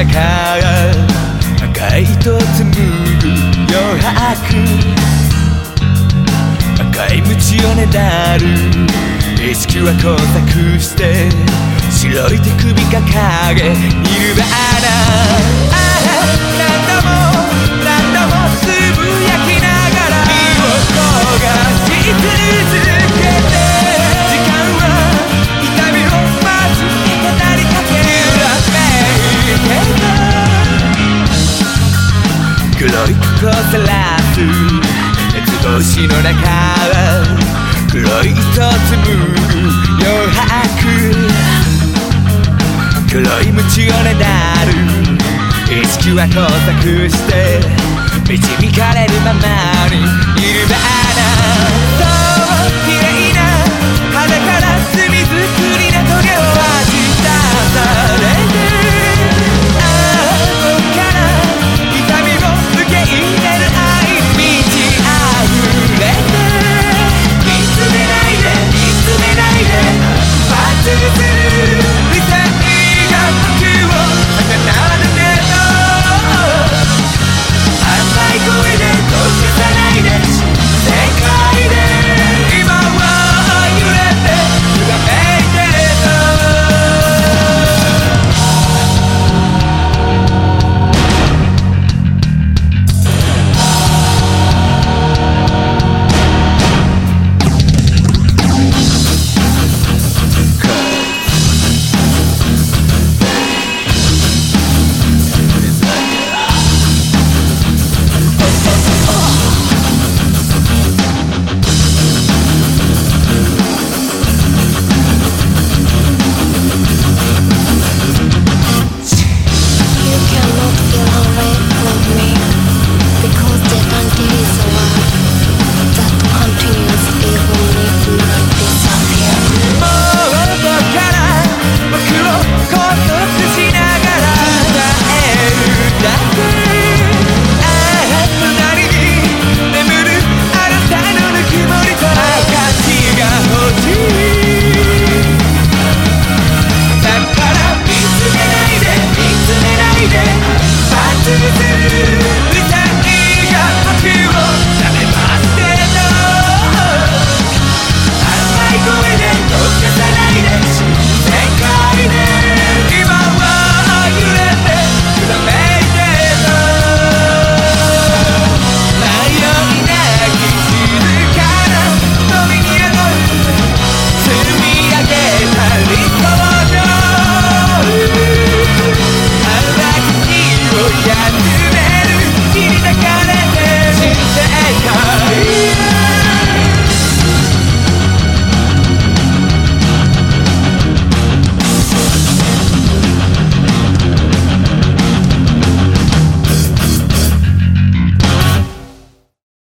中赤いと紡ぐ余白赤い鞭をねだる。意識は交錯して白い手首掲げニルバー黒いこさらす図星の中は黒い糸紡ぐ余白黒い鞭をねだる意識は交錯して導かれるままにいるバーナ